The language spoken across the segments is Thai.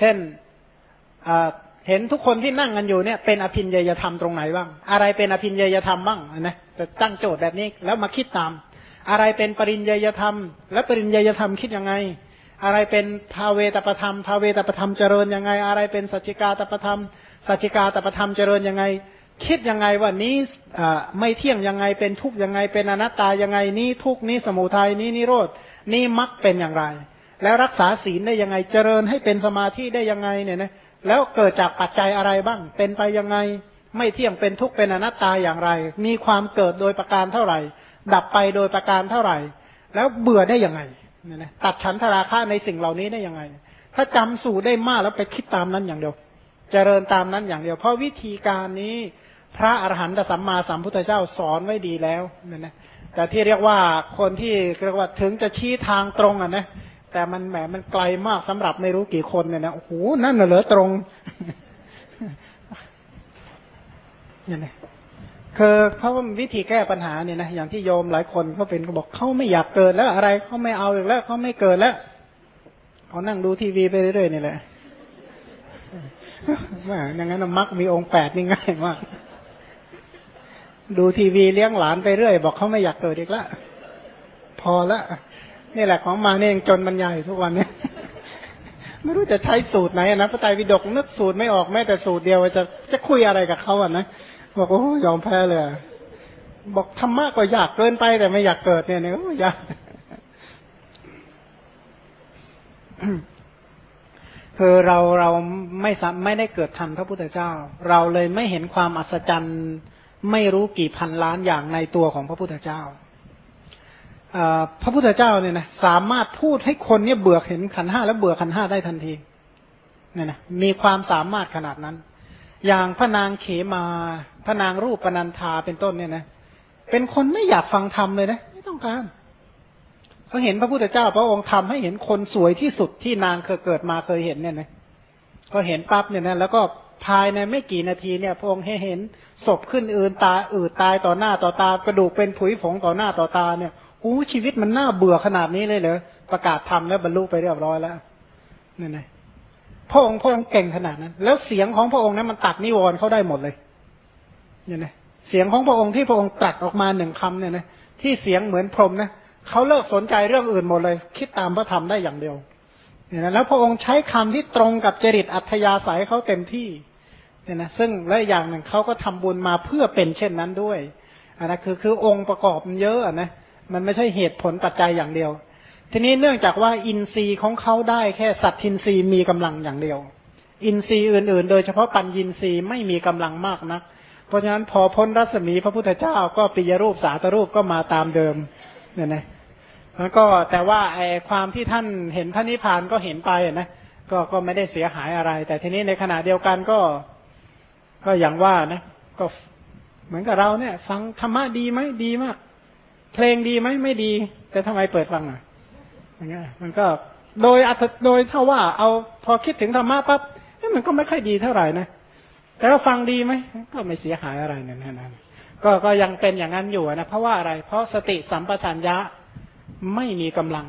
เช่นเห็นทุกคนที่นั่งกันอยู่เนี่ยเป็นอภินยยธรรมตรงไหนบ้าง อะไรเป็นอภินยยธรรมบ้างนะจะตั้งโจทย์แบบนี้แล้วมาคิดตาม อะไรเป็นปริญญยธรรม และปริญญยธรรมคิดยังไง อะไรเป็นภาเวตประธรรมภาเวตประธรรมเจริญยังไง อะไรเป็นสัจจิกาตประธรรมสัจจิกาตประธรรมเจริญยังไง คิดยังไงว่านี้ไม่เที่ยงยังไงเป็นทุกยังไง เป็นอนัตตายังไงนี้ทุกนี้สมุทัยนี้นิโรธนี้มรรคเป็นอย่างไร แล้วรักษาศีลได้ยังไงเจริญให้เป็นสมาธิได้ยังไงเนี่ยนะแล้วเกิดจากปัจจัยอะไรบ้าง เป็นไปยังไง ไม่เที่ยงเป็นทุกข์เป็นอนัตตาอย่างไร มีความเกิดโดยประการเท่าไหร่ ดับไปโดยประการเท่าไหร่ แล้วเบื่อได้ยังไงเนี่ยนะตัดฉันทราคะในสิ่งเหล่านี้ได้ยังไง ถ้าจำสูตรได้มากแล้วไปคิดตามนั้นอย่างเดียว เจริญตามนั้นอย่างเดียว เพราะวิธีการนี้พระอรหันตสัมมาสัมพุทธเจ้าสอนไว้ดีแล้วเนี่ยนะแต่ที่เรียกว่าคนที่เรียกว่าถึงจะชี้ทางตรงอะนะ แต่มันแหมมันไกลมากสำหรับไม่รู้กี่คนเนี่ยนะโอ้โหนั่นเหรอตรงเนี่ยนะคือเขาวิธีแก้ปัญหาเนี่ยนะอย่างที่โยมหลายคนเขาเป็นเขาบอกเขาไม่อยากเกิดแล้วอะไรเขาไม่เอาอีกแล้วเขาไม่เกิดแล้วเขานั่งดูทีวีไปเรื่อยๆนี่แหละว่าอย่างนั้นมักมีองค์แปดนี่ง่ายมากดูทีวีเลี้ยงหลานไปเรื่อย บอกเขาไม่อยากเกิดอีกแล้วพอละ นี่แหละของมาเนี่ยยังจนบรรยายทุกวันเนี่ยไม่รู้จะใช้สูตรไหนนะพระไตรปิฎกนึกสูตรไม่ออกแม้แต่สูตรเดียวจะจะคุยอะไรกับเขาอะนะบอกโอ้ยอมแพ้เลยบอกธรรมะก็อยากเกินไปแต่ไม่อยากเกิดเนี่ยเนี่ยอยากคือเราเราไม่ไม่ได้เกิดทันพระพุทธเจ้า เราเลยไม่เห็นความอัศจรรย์ ไม่รู้กี่พันล้านอย่างในตัวของพระพุทธเจ้า พระพุทธเจ้าเนี่ยนะสามารถพูดให้คนเนี่ยเบื่อเห็นขันห้าแล้วเบื่อขันห้าได้ทันทีเนี่ยนะมีความสามารถขนาดนั้น อย่างพระนางเขมาพระนางรูปปนันธาเป็นต้นเนี่ยนะเป็นคนไม่อยากฟังธรรมเลยนะไม่ต้องการเขาเห็นพระพุทธเจ้า พระองค์ทำให้เห็นคนสวยที่สุดที่นางเคยเกิดมาเคยเห็นเนี่ยนะก็เห็นปั๊บเนี่ยนะแล้วก็ภายในไม่กี่นาทีเนี่ย พระองค์ให้เห็นศพขึ้นอื่นตาอืดตายต่อหน้าต่อตากระดูกเป็นผุยผงต่อหน้าต่อตาเนี่ย อู้ชีวิตมันน่าเบื่อขนาดนี้เลยเหรอประกาศทำแล้วบรรลุไปเรียบร้อยแล้วนี่ไงพระองค์พระองค์เก่งขนาดนั้น แล้วเสียงของพระองค์นั้นมันตัดนิวรณ์เขาได้หมดเลยเนี่ไงเสียงของพระองค์ที่พระองค์ตรัสออกมาหนึ่งคำเนี่ยนะที่เสียงเหมือนพรมนะเขาเลิกสนใจเรื่องอื่นหมดเลย คิดตามพระธรรมได้อย่างเดียวเนี่ยนะแล้วพระองค์ใช้คำที่ตรงกับจริตอัธยาศัยเขาเต็มที่เนี่ยนะซึ่งและอย่างหนึ่งเขาก็ทำบุญมาเพื่อเป็นเช่นนั้นด้วยอันนั้นคือคือองค์ประกอบมันเยอะนะ มันไม่ใช่เหตุผลปัจจัยอย่างเดียว ทีนี้เนื่องจากว่าอินทรีย์ของเขาได้แค่สัตทินทรีย์มีกำลังอย่างเดียว อินทรีย์อื่น ๆ โดยเฉพาะปัญญินทรีย์ไม่มีกำลังมากนัก เพราะฉะนั้นพอพ้นรัศมีพระพุทธเจ้าก็ปิยรูปสาตรูปก็มาตามเดิมเนี่ยนะแล้วก็แต่ว่าไอความที่ท่านเห็นพระนิพพานก็เห็นไปนะก็ก็ไม่ได้เสียหายอะไร แต่ทีนี้ในขณะเดียวกันก็ ก็อย่างว่านะ ก็เหมือนกับเราเนี่ย ฟังธรรมะดีไหมดีมาก เพลงดีไหมไม่ดี แต่ทำไมเปิดฟังอะอย่างเงี้ยมันก็โดยอัตโดยถ้าว่าเอาพอคิดถึงธรรมะปั๊บมันก็ไม่ค่อยดีเท่าไหร่นะแต่ว่าฟังดีไหมก็ไม่เสียหายอะไรนั่นนั่นก็ก็ยังเป็นอย่างนั้นอยู่นะเพราะว่าอะไร เพราะสติสัมปชัญญะไม่มีกำลัง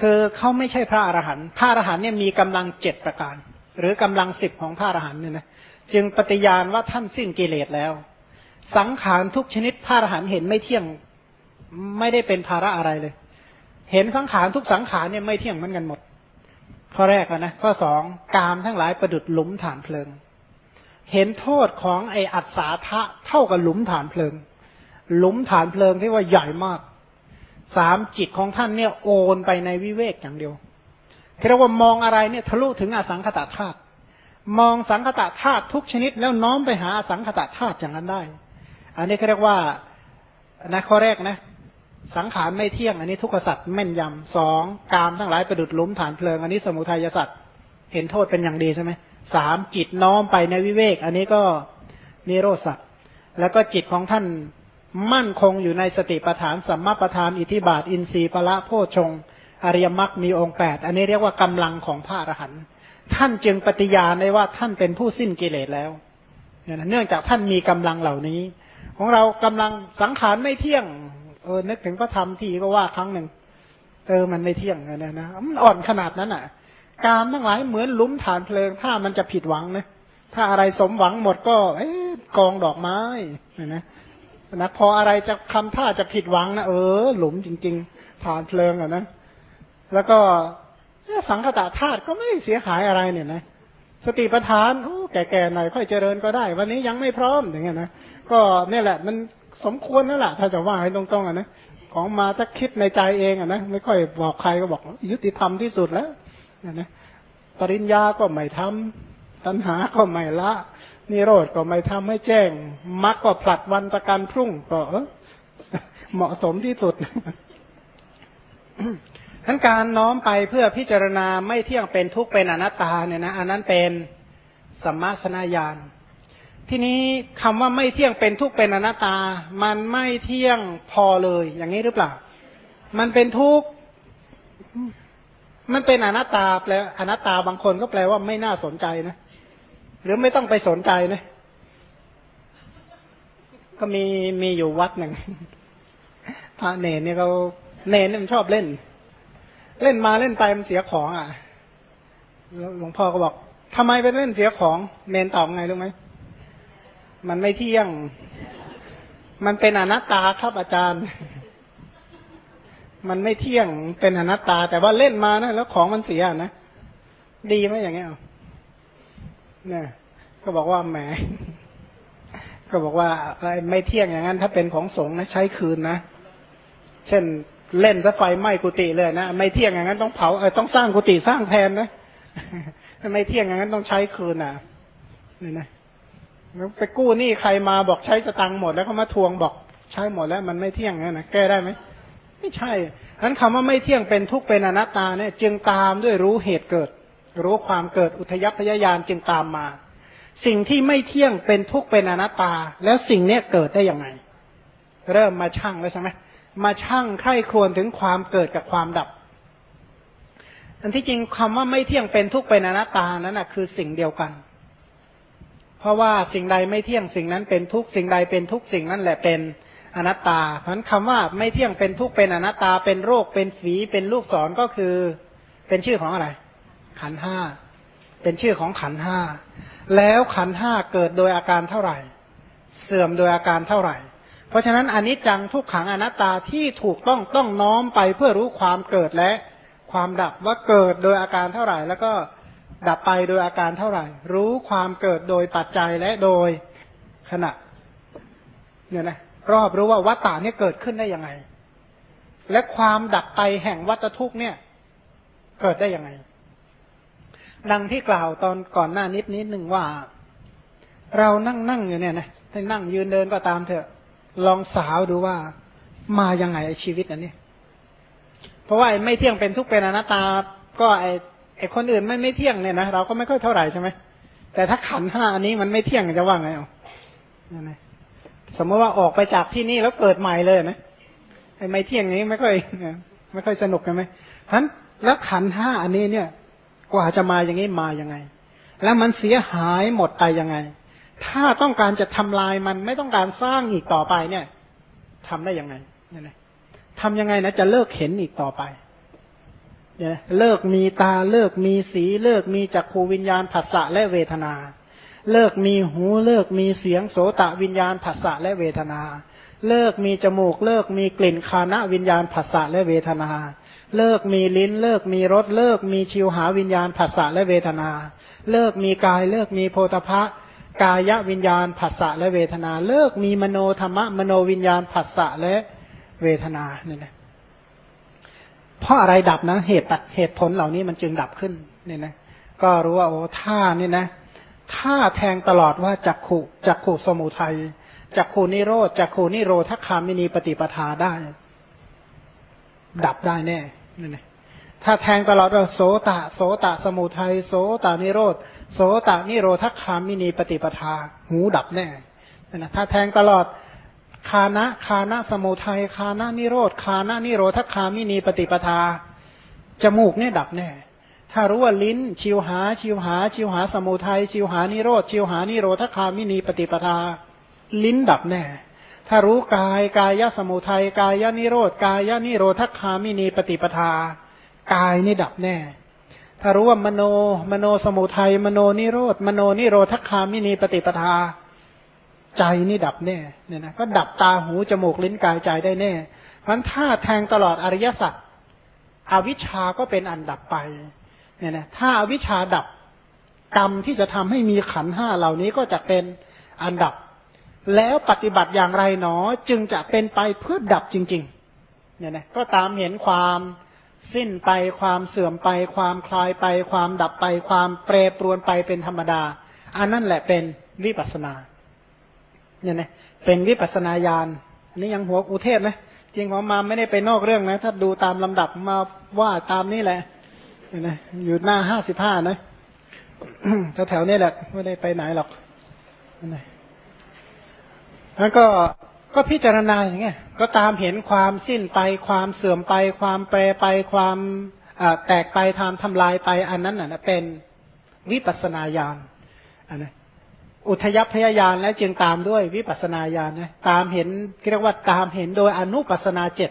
คือเขาไม่ใช่พระอรหันต์พระอรหันต์เนี่ยมีกำลังเจ็ดประการ หรือกำลังสิบของพระอรหันต์เนี่ยนะจึงปฏิญาณว่าท่านสิ้นกิเลสแล้ว สังขารทุกชนิดพระอรหันต์เห็นไม่เที่ยงไม่ได้เป็นภาระอะไรเลย เห็นสังขารทุกสังขารเนี่ยไม่เที่ยงเหมือนกันหมด ข้อแรกนะข้อสองกามทั้งหลายประดุดหลุมฐานเพลิง เห็นโทษของไออัศาทะเท่ากับหลุมฐานเพลิง หลุมฐานเพลิงที่ว่าใหญ่มากสามจิตของท่านเนี่ยโอนไปในวิเวกอย่างเดียวที่เราว่ามองอะไรเนี่ยทะลุถึงอสังขตธาตุมองสังขตธาตุทุกชนิดแล้วน้อมไปหาสังขตธาตุอย่างนั้นได้ อันนี้เขาเรียกว่านะข้อแรกนะ สังขารไม่เที่ยง อันนี้ทุกขสัตว์แม่นยำสองกามทั้งหลายประดุดลุมฐานเพลิง อันนี้สมุทัยสัตว์เห็นโทษเป็นอย่างดีใช่ไหมสามจิตน้อมไปในวิเวก อันนี้ก็นิโรธสัตว์แล้วก็จิตของท่านมั่นคงอยู่ในสติปัฏฐานสัมมาปัฏฐานอิทิบาท อินทรีย์พละโพชงอริยมรรคมีองค์แปดอันนี้เรียกว่ากำลังของพระอรหันต์ท่านจึงปฏิญาณได้ว่าท่านเป็นผู้สิ้นกิเลสแล้วเนื่องจากท่านมีกำลังเหล่านี้ ของเรากำลังสังขารไม่เที่ยง เออ นึกถึงพระธรรมทีก็ว่าครั้งหนึ่งเออมันไม่เที่ยงนะนะมันอ่อนขนาดนั้นอะ กามทั้งหลายเหมือนลุ้มฐานเพลิง ถ้ามันจะผิดหวังนะถ้าอะไรสมหวังหมดก็ เอ๊กองดอกไม้นะนะพออะไรจะคำท่าจะผิดหวังนะเออ หลุมจริง ๆ ฐานเพลิงอะนะแล้วก็สังคตะธาตุก็ไม่เสียหายอะไรเนี่ยนะสติปัฏฐานโอ้แก่ๆหน่อยค่อยเจริญก็ได้ วันนี้ยังไม่พร้อมอย่างเงี้ยนะ ก็เนี่ยแหละ มันสมควรนั่นแหละถ้าจะว่าให้ตรงๆอะนะของมาถ้าคิดในใจเองอะนะไม่ค่อยบอกใครก็บอก ยุติธรรมที่สุดแล้วนะปริญญาก็ไม่ทำตัณหาก็ไม่ละนิโรธก็ไม่ทำให้แจ้งมรรคก็ผลัดวันประกันพรุ่งก็เหมาะสมที่สุดทั้นการน้อมไปเพื่อพิจารณาไม่เที่ยงเป็นทุกข์เป็นอนัตตาเนี่ยนะอันนั้นเป็นสัมมาสนญาณ ทีนี้คำว่าไม่เที่ยงเป็นทุกข์เป็นอนัตตา มันไม่เที่ยงพอเลย อย่างนี้หรือเปล่า มันเป็นทุกข์มันเป็นอนัตตาแปลอนัตตาบางคนก็แปลว่าไม่น่าสนใจนะหรือไม่ต้องไปสนใจนะก็มีมีอยู่วัดหนึ่งพระเนรเนี่ยเขาเนรเนี่ยมันชอบเล่น เล่นมาเล่นไปมันเสียของ อะหลวงพ่อก็บอกทำไมไปเล่นเสียของ เนรตอบไงรู้ไหม มันไม่เที่ยง มันเป็นอนัตตาครับอาจารย์ มันไม่เที่ยงเป็นอนัตตา แต่ว่าเล่นมานะแล้วของมันเสียนะ ดีไหมอย่างเงี้ยเนี่ยก็บอกว่าแหม ก็บอกว่าอะไรไม่เที่ยงอย่างนั้น ถ้าเป็นของสงฆ์นะใช้คืนนะ เช่นเล่นซะไฟไหม้กุฏิเลยนะไม่เที่ยงอย่างนั้นต้องเผาเออต้องสร้างกุฏิสร้างแทนนะไม่เที่ยงอย่างนั้นต้องใช้คืนอะนี่นะ ไปกู้หนี้ใครมาบอกใช้สตังค์หมดแล้วเขามาทวงบอกใช้หมดแล้วมันไม่เที่ยงนะแก้ได้ไหมไม่ใช่นั้นคำว่าไม่เที่ยงเป็นทุกข์เป็นอนัตตาเนี่ย จึงตามด้วยรู้เหตุเกิด รู้ความเกิดอุทยพยายานจึงตามมา สิ่งที่ไม่เที่ยงเป็นทุกข์เป็นอนัตตา แล้วสิ่งเนี้ยเกิดได้ยังไง เริ่มมาชั่งแล้วใช่ไหมมาชั่งไข้ควรถึงความเกิดกับความดับ อันที่จริงคำว่าไม่เที่ยงเป็นทุกข์เป็นอนัตตานั้นนะคือสิ่งเดียวกัน เพราะว่าสิ่งใดไม่เที่ยงสิ่งนั้นเป็นทุกสิ่งใดเป็นทุกสิ่งนั้นแหละเป็นอนัตตา เพราะนั้นคำว่าไม่เที่ยงเป็นทุกเป็นอนัตตา เป็นโรคเป็นฝีเป็นลูกศรก็คือ เป็นชื่อของอะไร ขันห้าเป็นชื่อของขันห้าแล้วขันห้าเกิดโดยอาการเท่าไหร่ เสื่อมโดยอาการเท่าไหร่ เพราะฉะนั้นอนิจจังทุกขังอนัตตาที่ถูกต้องต้องน้อมไปเพื่อรู้ความเกิดและความดับว่าเกิดโดยอาการเท่าไหร่แล้วก็ ดับไปโดยอาการเท่าไหร่ รู้ความเกิดโดยปัจจัยและโดยขณะเนี่ยนะรอบรู้ว่าวัตตาเนี่ยเกิดขึ้นได้ยังไง และความดับไปแห่งวัตทุกเนี่ย เกิดได้ยังไง ดังที่กล่าวตอนก่อนหน้านิดนิดหนึ่งว่า เรานั่งนั่งอยู่เนี่ยนะถ้านั่งยืนเดินก็ตามเถอะ ลองสาวดูว่ามายังไงชีวิตอันนี้เพราะว่าไม่เที่ยงเป็นทุกเป็นอนัตตา ก็ไอ ไอ้คนอื่นไม่ไม่เที่ยงเนี่ยนะเราก็ไม่ค่อยเท่าไหร่ใช่ไหมแต่ถ้าขันห้าอันนี้มันไม่เที่ยงจะว่าไงอะสมมติว่าออกไปจากที่นี่แล้วเกิดใหม่เลยนะไอ้ไม่เที่ยงนี้ไม่ค่อยไม่ค่อยสนุกกันไหมฉะนั้นแล้วขันห้าอันนี้เนี่ย กว่าจะมาอย่างนี้มาอยังไง แล้วมันเสียหายหมดไปยังไง ถ้าต้องการจะทำลายมันไม่ต้องการสร้างอีกต่อไปเนี่ยทำได้ยังไงเนี่ยทำยังไงนะจะเลิกเห็นอีกต่อไป เนี่ยเลิกมีตาเลิกมีสี เลิกมีจักขูวิญญาณผัสสะและเวทนา เลิกมีหูเลิกมีเสียงโสตะวิญญาณผัสสะและเวทนา เลิกมีจมูกเลิกมีกลิ่นคานะวิญญาณผัสสะและเวทนา เลิกมีลิ้นเลิกมีรสเลิกมีชิวหาวิญญาณผัสสะและเวทนา เลิกมีกายเลิกมีโพธพะกายวิญญาณผัสสะและเวทนา เลิกมีมโนธรรมะมโนวิญญาณผัสสะและเวทนาเนี่ยนะ เพราะอะไรดับนะ เหตุตัดเหตุผลเหล่านี้มันจึงดับขึ้นเนี่ยนะ ก็รู้ว่าโอ้ท่านี่นะถ้าแทงตลอดว่าจักขุจักขุสมุทัยจักขุนิโรธจักขุนิโรธคามินีปฏิปทาได้ ดับได้แน่นี่นะถ้าแทงตลอดว่าโสตะ โสตะสมุทัยโสตานิโรธโสตานิโรธคามินีปฏิปทา หูดับแน่นะถ้าแทงตลอด ฆานะฆานะสมุทัยฆานะนิโรธฆานะนิโรธคามินีปฏิปทา จมูกเนี่ยดับแน่ถ้ารู้ว่าลิ้น ชิวหา ชิวหา ชิวหาสมุทัยชิวหานิโรธชิวหานิโรธคามินีปฏิปทา ลิ้นดับแน่ถ้ารู้กายกายสมุทัยกายนิโรธกายนิโรธคามินีปฏิปทา กายนี่ดับแน่ ถ้ารู้ว่ามโนมโนสมุทัยมโนนิโรธมโนนิโรธคามินีปฏิปทา ใจนี่ดับแน่เนี่ยนะก็ดับตาหูจมูกลิ้นกายใจได้แน่ เพราะถ้าแทงตลอดอริยสัจอวิชชาก็เป็นอันดับไปเนี่ยนะถ้าอาวิชชาดับกรรมที่จะทำให้มีขันห้าเหล่านี้ก็จะเป็นอันดับ แล้วปฏิบัติอย่างไรหนอจึงจะเป็นไปเพื่อดับจริงๆเนี่ยนะก็ตามเห็นความสิ้นไปความเสื่อมไป ความคลายไป ความดับไป ความแปรปรวนไปเป็นธรรมดา อันนั่นแหละเป็นวิปัสนา เนี่ยนะเป็นวิปัสนาญาณอันนี้ยังหัวอุเทศนะจริงผมมาไม่ได้ไปนอกเรื่องนะ ถ้าดูตามลำดับมาว่าตามนี้แหละเนี่ยนะอยู่หน้าห้าสิบห้านะแถวๆนี้แหละไม่ได้ไปไหนหรอกนะแล้วก็ก็พิจารณาอย่างเงี้ยก็ตามเห็นความสิ้นไป ความเสื่อมไป ความแปรไป ความแตกไปทำทำลายไป อันนั้นน่ะเป็นวิปัสนาญาณอันนะ อุทยพยายานและจึงตามด้วยวิปัสนาญาณนะตามเห็นเรียกว่าตามเห็นโดยอนุปัสนาเจ็ด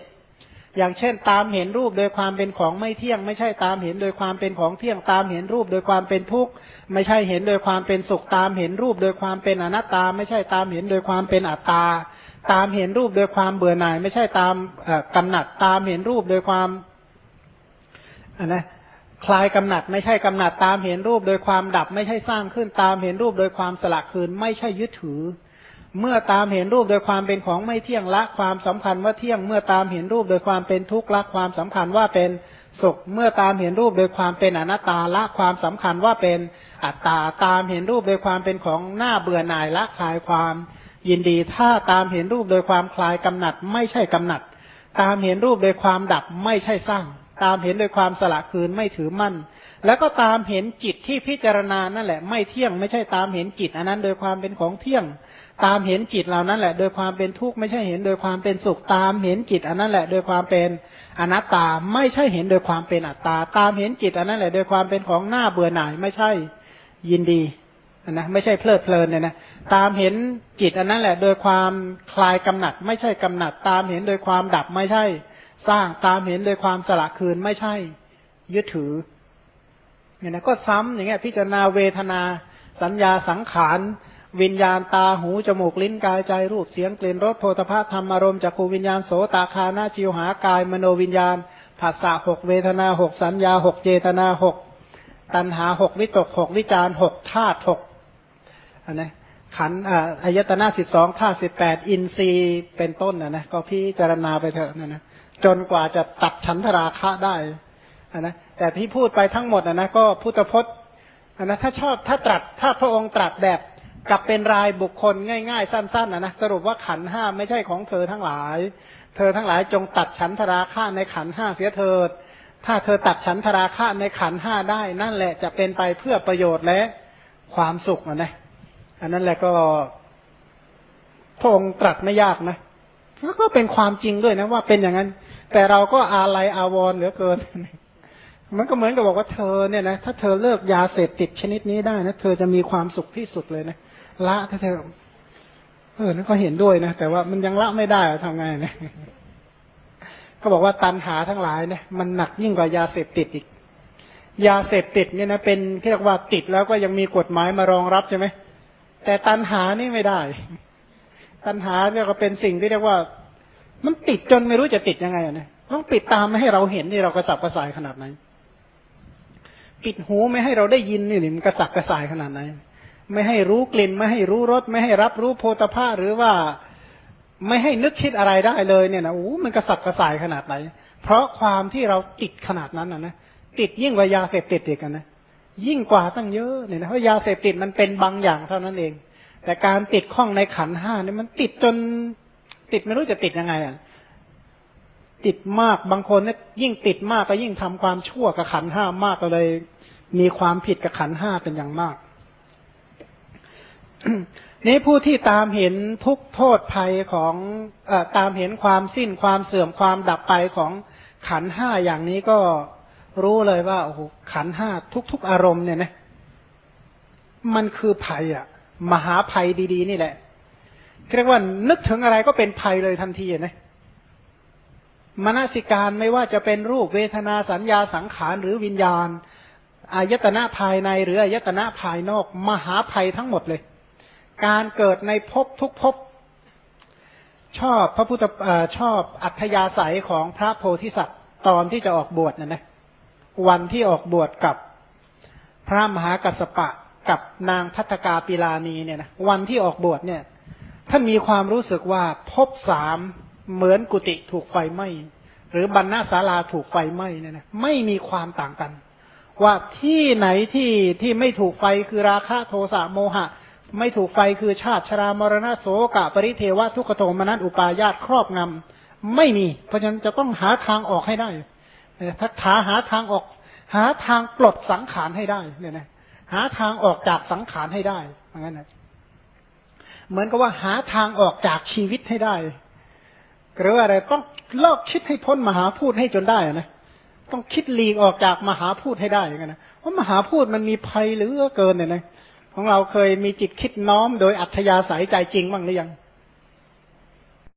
อย่างเช่น ตามเห็นรูปโดยความเป็นของไม่เที่ยง ไม่ใช่ตามเห็นโดยความเป็นของเที่ยง ตามเห็นรูปโดยความเป็นทุกข์ไม่ใช่เห็นโดยความเป็นสุขตามเห็นรูปโดยความเป็นอนัตตา ไม่ใช่ตามเห็นโดยความเป็นอัตตา ตามเห็นรูปโดยความเบื่อหน่าย ไม่ใช่ตามกำหนัดตามเห็นรูปโดยความอนะ คลายกำหนัดไม่ใช่กำหนัดตามเห็นรูปโดยความดับไม่ใช่สร้างขึ้นตามเห็นรูปโดยความสละคืน ไม่ใช่ยึดถือ เมื่อตามเห็นรูปโดยความเป็นของไม่เที่ยงละความสำคัญว่าเที่ยง เมื่อตามเห็นรูปโดยความเป็นทุกข์ละความสำคัญว่าเป็นสุข เมื่อตามเห็นรูปโดยความเป็นอนัตตาละความสำคัญว่าเป็นอัตตาตามเห็นรูปโดยความเป็นของหน้าเบื่อหน่ายละคลายความยินดีถ้าตามเห็นรูปโดยความคลายกำหนัด ไม่ใช่กำหนัด ตามเห็นรูปโดยความดับไม่ใช่สร้าง ตามเห็นโดยความสละคืนไม่ถือมั่น แล้วก็ตามเห็นจิตที่พิจารณานั่นแหละ ไม่เที่ยงไม่ใช่ตามเห็นจิตอันนั้น โดยความเป็นของเที่ยง ตามเห็นจิตเหล่านั้นแหละ โดยความเป็นทุกข์ไม่ใช่เห็นโดยความเป็นสุขตามเห็นจิตอันนั้นแหละ โดยความเป็นอนัตตาไม่ใช่เห็นโดยความเป็นอัตตา ตามเห็นจิตอันนั้นแหละโดยความเป็นของหน้าเบื่อหน่ายไม่ใช่ยินดีนะไม่ใช่เพลิดเพลินเนี่ยนะตามเห็นจิตอันนั้นแหละ โดยความคลายกำหนัด ไม่ใช่กำหนัด ตามเห็นโดยความดับไม่ใช่ สร้างตามเห็นโดยความสละคืนไม่ใช่ ยึดถือเนี่ยนะก็ซ้ำอย่างเงี้ยพิจารณาเวทนา สัญญาสังขาร วิญญาณตาหูจมูกลิ้นกายใจรูปเสียงกลิ่นรสโพธภาธรรมอารมณ์จักขูวิญญาณโสตาคานาจิวหากาย มโนวิญญาณภาษาหกเวทนาหกสัญญาหกเจตนาหกตัณหาหกวิตกหกวิจารหกธาตุหกอันนะขันอายตนะสิบสองธาตุสิบแปดอินทรีย์เป็นต้นนะนะก็พิจารณาไปเถอะนะนะ จนกว่าจะตัดฉันทราคะได้นะแต่ที่พูดไปทั้งหมดนะนะก็พุทธพจน์นะถ้าชอบถ้าตรัสถ้าพระองค์ตรัสแบบกับเป็นรายบุคคลง่ายๆ สั้นๆนะนะสรุปว่าขันห้าไม่ใช่ของเธอทั้งหลาย เธอทั้งหลายจงตัดฉันทราคะในขันห้าเสียเถิด ถ้าเธอตัดฉันทราคะในขันห้าได้ นั่นแหละจะเป็นไปเพื่อประโยชน์และความสุขนะนะอันนั้นแหละก็พระองค์ตรัสไม่ยากนะแล้วก็เป็นความจริงด้วยนะว่าเป็นอย่างนั้น แต่เราก็อาลัยอาวรเหลือเกิน มันก็เหมือนกับบอกว่าเธอเนี่ยนะถ้าเธอเลิกยาเสพติดชนิดนี้ได้นะเธอจะมีความสุขที่สุดเลยนะละถ้าเธอเออนั่นก็เห็นด้วยนะแต่ว่ามันยังละไม่ได้ทำไงเนี่ยก็บอกว่าตันหาทั้งหลายเนี่ยมันหนักยิ่งกว่ายาเสพติดอีก ยาเสพติดเนี่ยนะเป็นเรียกว่าติดแล้วก็ยังมีกฎหมายมารองรับใช่ไหมแต่ตันหานี่ไม่ได้ ตันหาเนี่ยก็เป็นสิ่งที่เรียกว่า มันติดจนไม่รู้จะติดยังไงนะต้องปิดตามไม่ให้เราเห็นนี่เรากระสับกระส่ายขนาดไหนปิดหูไม่ให้เราได้ยินนี่มันกระสับกระส่ายขนาดไหนไม่ให้รู้กลิ่น ไม่ให้รู้รสไม่ให้รับรู้โพธาภาหรือว่าไม่ให้นึกคิดอะไรได้เลยเนี่ยนะโอ้มันกระสับกระส่ายขนาดไหน เพราะความที่เราติดขนาดนั้นนะนะติดยิ่งกว่ายาเสพติดอีกนะยิ่งกว่าตั้งเยอะเนี่ยนะเพราะยาเสพติดมันเป็นบางอย่างเท่านั้นเอง แต่การติดข้องในขันห้าเนี่ยมันติดจน ติดไม่รู้จะติดยังไงอะติดมากบางคนเนี่ยยิ่งติดมากก็ยิ่งทำความชั่วกับขันห้ามากก็เลย มีความผิดกับขันห้าเป็นอย่างมากนี้ผู้ที่ตามเห็นทุกโทษภัยของอตามเห็นความสิ้นความเสื่อมความดับไปของขันห้าอย่างนี้ก็รู้เลยว่าโอ้โหขันห้าทุก ๆ อารมณ์เนี่ยนะมันคือภัยอะ มหาภัยดี ๆ นี่แหละ เรียกว่านึกถึงอะไรก็เป็นภัยเลยทันทีนะมนสิการไม่ว่าจะเป็นรูปเวทนาสัญญาสังขารหรือวิญญาณ อายตนะภายในหรืออายตนะภายนอกมหาภัยทั้งหมดเลย การเกิดในภพทุกภพชอบพระพุทธชอบอัธยาศัยของพระโพธิสัตว์ตอนที่จะออกบวชนะนะวันที่ออกบวชกับพระมหากัสปะกับนางพัฒกาปิลานีเนี่ยนะวันที่ออกบวชเนี่ย ท่านมีความรู้สึกว่าพบสามเหมือนกุฏิถูกไฟไหม้หรือบรรณาศาลาถูกไฟไหม้เนี่ยนะไม่มีความต่างกัน ว่าที่ไหนที่ที่ไม่ถูกไฟคือราคะโทสะโมหะ ไม่ถูกไฟคือชาติชรามรณะโสกะ ปริเทวะทุกขโทมนัสอุปายาตครอบงำไม่มี เพราะฉะนั้นจะต้องหาทางออกให้ได้ถ้าหาหาทางออก หาทางปลดสังขารให้ได้เนี่ยนะหาทางออกจากสังขารให้ได้เหมือนกันนะ เหมือนกับว่าหาทางออกจากชีวิตให้ได้หรืออะไรต้องเลิกคิดให้พ้นมหาพูดให้จนได้นะต้องคิดหลีกออกจากมหาพูดให้ได้กันนะเพราะมหาพูดมันมีภัยเหลือเกินเนี่ยนะของเราเคยมีจิตคิดน้อมโดยอัธยาศัยใจจริงบ้างหรือยัง